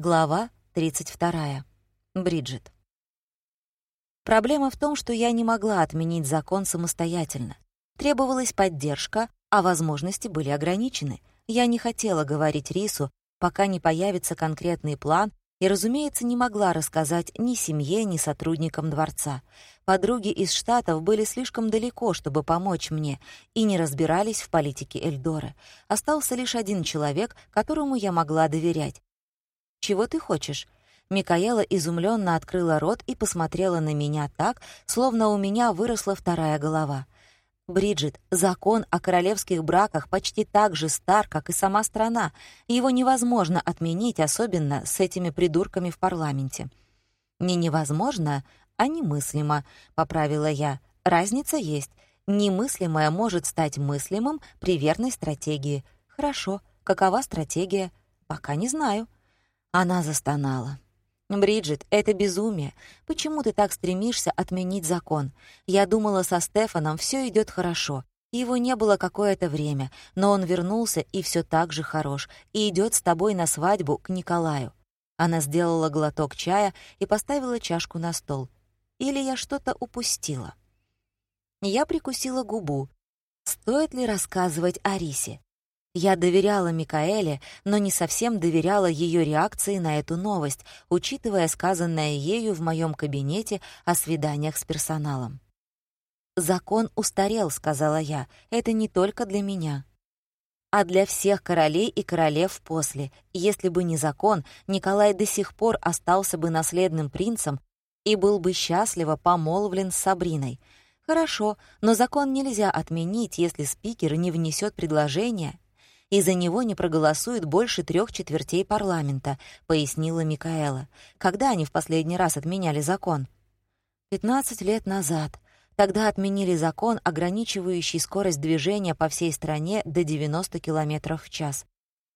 Глава 32. Бриджит. Проблема в том, что я не могла отменить закон самостоятельно. Требовалась поддержка, а возможности были ограничены. Я не хотела говорить Рису, пока не появится конкретный план, и, разумеется, не могла рассказать ни семье, ни сотрудникам дворца. Подруги из Штатов были слишком далеко, чтобы помочь мне, и не разбирались в политике Эльдоры. Остался лишь один человек, которому я могла доверять. «Чего ты хочешь?» Микаэла изумленно открыла рот и посмотрела на меня так, словно у меня выросла вторая голова — Бриджит, закон о королевских браках почти так же стар, как и сама страна. Его невозможно отменить, особенно с этими придурками в парламенте. «Не невозможно, а немыслимо», — поправила я. «Разница есть. Немыслимое может стать мыслимым при верной стратегии». «Хорошо. Какова стратегия?» «Пока не знаю». Она застонала. «Бриджит, это безумие. Почему ты так стремишься отменить закон? Я думала, со Стефаном все идет хорошо. Его не было какое-то время, но он вернулся и все так же хорош, и идет с тобой на свадьбу к Николаю». Она сделала глоток чая и поставила чашку на стол. «Или я что-то упустила?» Я прикусила губу. Стоит ли рассказывать Арисе? Я доверяла Микаэле, но не совсем доверяла ее реакции на эту новость, учитывая сказанное ею в моем кабинете о свиданиях с персоналом. «Закон устарел», — сказала я, — «это не только для меня» а для всех королей и королев после. Если бы не закон, Николай до сих пор остался бы наследным принцем и был бы счастливо помолвлен с Сабриной. Хорошо, но закон нельзя отменить, если спикер не внесет предложение и за него не проголосует больше трех четвертей парламента», — пояснила Микаэла. «Когда они в последний раз отменяли закон?» «Пятнадцать лет назад. Тогда отменили закон, ограничивающий скорость движения по всей стране до 90 км в час.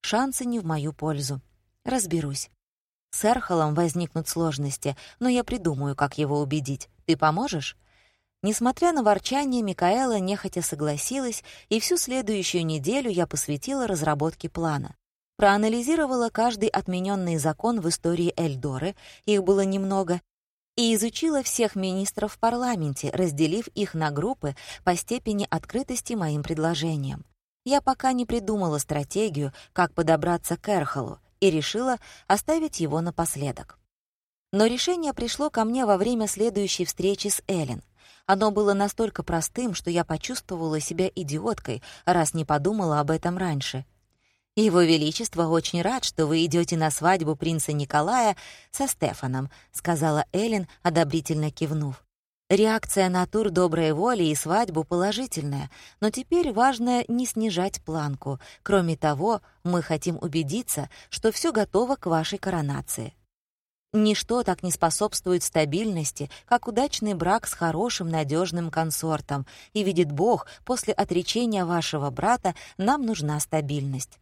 Шансы не в мою пользу. Разберусь. С Эрхолом возникнут сложности, но я придумаю, как его убедить. Ты поможешь?» Несмотря на ворчание, Микаэла нехотя согласилась, и всю следующую неделю я посвятила разработке плана. Проанализировала каждый отмененный закон в истории Эльдоры, их было немного, и изучила всех министров в парламенте, разделив их на группы по степени открытости моим предложениям. Я пока не придумала стратегию, как подобраться к Эрхолу, и решила оставить его напоследок. Но решение пришло ко мне во время следующей встречи с Эллен. Оно было настолько простым, что я почувствовала себя идиоткой, раз не подумала об этом раньше. «Его Величество очень рад, что вы идете на свадьбу принца Николая со Стефаном», — сказала Эллен, одобрительно кивнув. Реакция на тур доброй воли и свадьбу положительная, но теперь важно не снижать планку. Кроме того, мы хотим убедиться, что все готово к вашей коронации. Ничто так не способствует стабильности, как удачный брак с хорошим надежным консортом, и видит Бог, после отречения вашего брата нам нужна стабильность.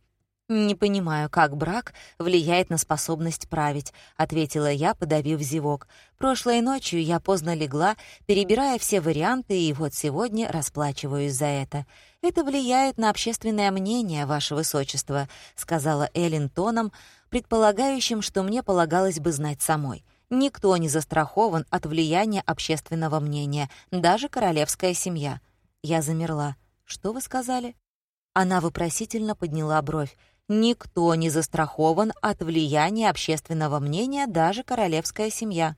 «Не понимаю, как брак влияет на способность править», — ответила я, подавив зевок. «Прошлой ночью я поздно легла, перебирая все варианты, и вот сегодня расплачиваюсь за это. Это влияет на общественное мнение, ваше высочество», — сказала Эллен тоном, предполагающим, что мне полагалось бы знать самой. Никто не застрахован от влияния общественного мнения, даже королевская семья. Я замерла. «Что вы сказали?» Она вопросительно подняла бровь. «Никто не застрахован от влияния общественного мнения, даже королевская семья».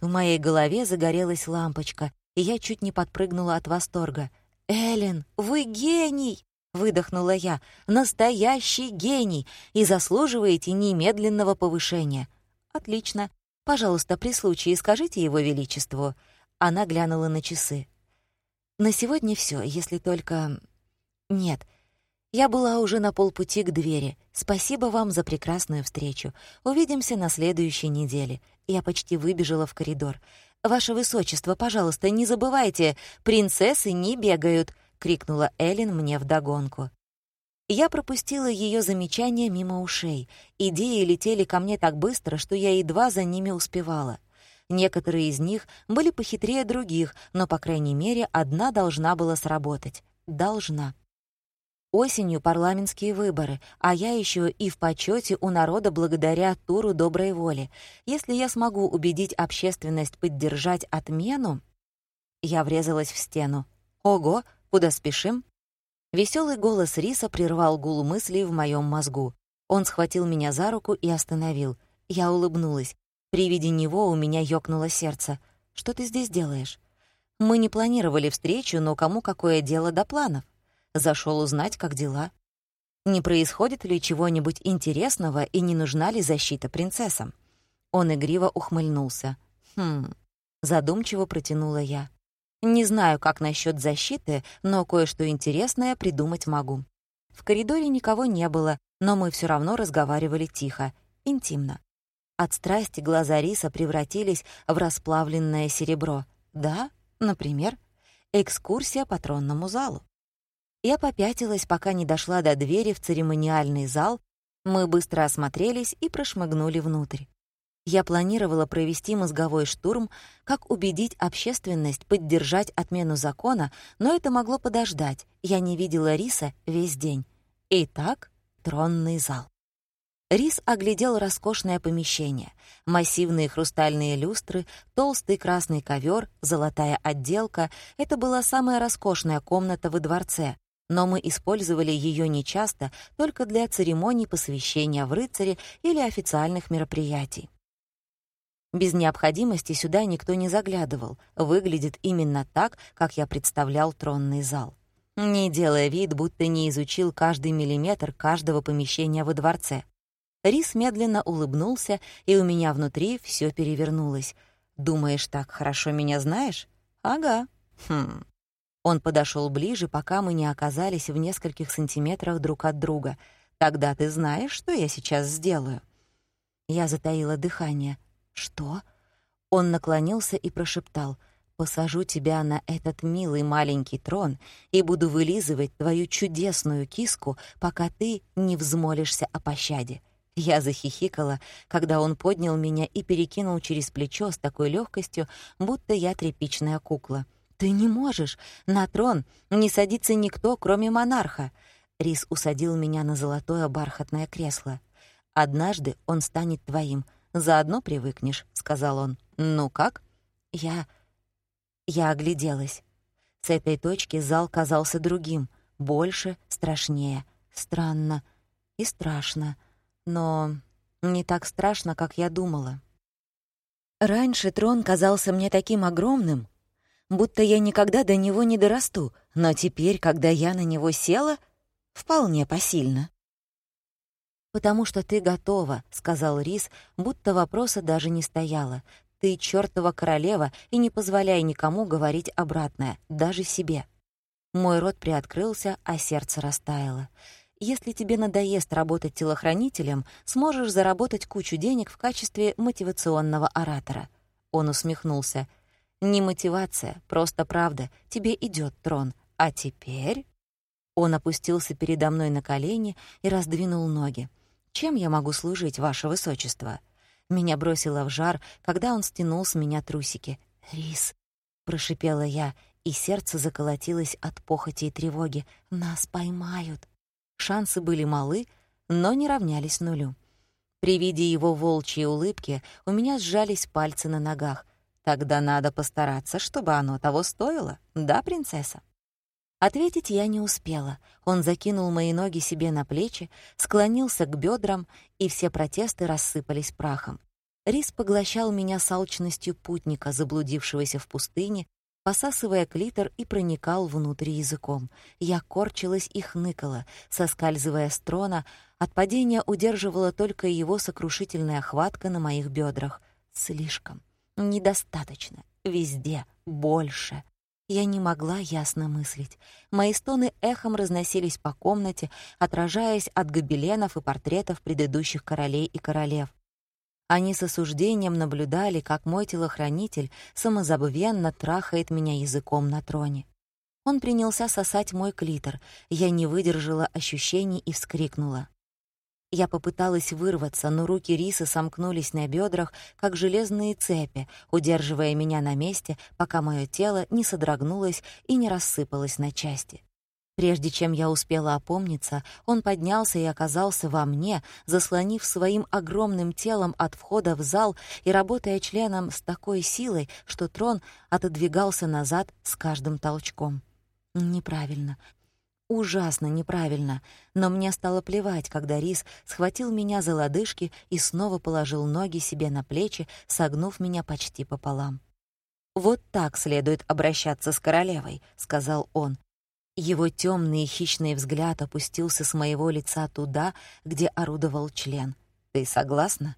В моей голове загорелась лампочка, и я чуть не подпрыгнула от восторга. «Эллен, вы гений!» выдохнула я. «Настоящий гений! И заслуживаете немедленного повышения!» «Отлично. Пожалуйста, при случае скажите его величеству». Она глянула на часы. «На сегодня все, если только...» «Нет, я была уже на полпути к двери. Спасибо вам за прекрасную встречу. Увидимся на следующей неделе». Я почти выбежала в коридор. «Ваше высочество, пожалуйста, не забывайте, принцессы не бегают», — крикнула Эллен мне вдогонку. Я пропустила ее замечания мимо ушей. Идеи летели ко мне так быстро, что я едва за ними успевала. Некоторые из них были похитрее других, но, по крайней мере, одна должна была сработать. Должна. Осенью парламентские выборы, а я еще и в почете у народа благодаря туру доброй воли. Если я смогу убедить общественность поддержать отмену... Я врезалась в стену. Ого, куда спешим? Веселый голос Риса прервал гул мыслей в моем мозгу. Он схватил меня за руку и остановил. Я улыбнулась. При виде него у меня ёкнуло сердце. «Что ты здесь делаешь?» «Мы не планировали встречу, но кому какое дело до планов?» Зашел узнать, как дела. Не происходит ли чего-нибудь интересного и не нужна ли защита принцессам? Он игриво ухмыльнулся. «Хм...» — задумчиво протянула я. «Не знаю, как насчет защиты, но кое-что интересное придумать могу». В коридоре никого не было, но мы все равно разговаривали тихо, интимно. От страсти глаза Риса превратились в расплавленное серебро. Да, например, экскурсия по тронному залу. Я попятилась, пока не дошла до двери в церемониальный зал. Мы быстро осмотрелись и прошмыгнули внутрь. Я планировала провести мозговой штурм, как убедить общественность поддержать отмену закона, но это могло подождать. Я не видела Риса весь день. Итак, тронный зал. Рис оглядел роскошное помещение. Массивные хрустальные люстры, толстый красный ковер, золотая отделка — это была самая роскошная комната во дворце, но мы использовали ее нечасто, только для церемоний посвящения в рыцаре или официальных мероприятий. Без необходимости сюда никто не заглядывал, выглядит именно так, как я представлял тронный зал. Не делая вид, будто не изучил каждый миллиметр каждого помещения во дворце. Рис медленно улыбнулся, и у меня внутри все перевернулось. «Думаешь, так хорошо меня знаешь?» «Ага». «Хм, он подошел ближе, пока мы не оказались в нескольких сантиметрах друг от друга. «Тогда ты знаешь, что я сейчас сделаю?» Я затаила дыхание. «Что?» Он наклонился и прошептал. «Посажу тебя на этот милый маленький трон и буду вылизывать твою чудесную киску, пока ты не взмолишься о пощаде». Я захихикала, когда он поднял меня и перекинул через плечо с такой легкостью, будто я тряпичная кукла. «Ты не можешь. На трон не садится никто, кроме монарха». Рис усадил меня на золотое бархатное кресло. «Однажды он станет твоим. Заодно привыкнешь», — сказал он. «Ну как?» Я... Я огляделась. С этой точки зал казался другим. Больше, страшнее. Странно и страшно. Но не так страшно, как я думала. Раньше трон казался мне таким огромным, будто я никогда до него не дорасту, но теперь, когда я на него села, вполне посильно. «Потому что ты готова», — сказал Рис, будто вопроса даже не стояло. «Ты чёртова королева, и не позволяй никому говорить обратное, даже себе». Мой рот приоткрылся, а сердце растаяло. «Если тебе надоест работать телохранителем, сможешь заработать кучу денег в качестве мотивационного оратора». Он усмехнулся. Не мотивация, просто правда. Тебе идет трон. А теперь...» Он опустился передо мной на колени и раздвинул ноги. «Чем я могу служить, ваше высочество?» Меня бросило в жар, когда он стянул с меня трусики. «Рис», — прошипела я, и сердце заколотилось от похоти и тревоги. «Нас поймают». Шансы были малы, но не равнялись нулю. При виде его волчьей улыбки у меня сжались пальцы на ногах — Тогда надо постараться, чтобы оно того стоило, да, принцесса?» Ответить я не успела. Он закинул мои ноги себе на плечи, склонился к бедрам, и все протесты рассыпались прахом. Рис поглощал меня с алчностью путника, заблудившегося в пустыне, посасывая клитор и проникал внутрь языком. Я корчилась и хныкала, соскальзывая с трона, от падения удерживала только его сокрушительная хватка на моих бедрах. Слишком. Недостаточно. Везде. Больше. Я не могла ясно мыслить. Мои стоны эхом разносились по комнате, отражаясь от гобеленов и портретов предыдущих королей и королев. Они с осуждением наблюдали, как мой телохранитель самозабвенно трахает меня языком на троне. Он принялся сосать мой клитор. Я не выдержала ощущений и вскрикнула. Я попыталась вырваться, но руки Рисы сомкнулись на бедрах, как железные цепи, удерживая меня на месте, пока мое тело не содрогнулось и не рассыпалось на части. Прежде чем я успела опомниться, он поднялся и оказался во мне, заслонив своим огромным телом от входа в зал и работая членом с такой силой, что трон отодвигался назад с каждым толчком. Неправильно. Ужасно неправильно, но мне стало плевать, когда Рис схватил меня за лодыжки и снова положил ноги себе на плечи, согнув меня почти пополам. «Вот так следует обращаться с королевой», — сказал он, его темный и хищный взгляд опустился с моего лица туда, где орудовал член. «Ты согласна?»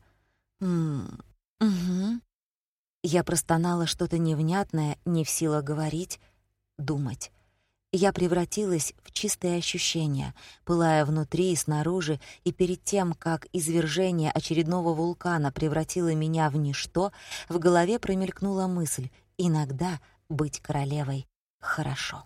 «Ммм... Угу». Я простонала что-то невнятное, не в силах говорить, думать. Я превратилась в чистое ощущение, пылая внутри и снаружи, и перед тем, как извержение очередного вулкана превратило меня в ничто, в голове промелькнула мысль «иногда быть королевой хорошо».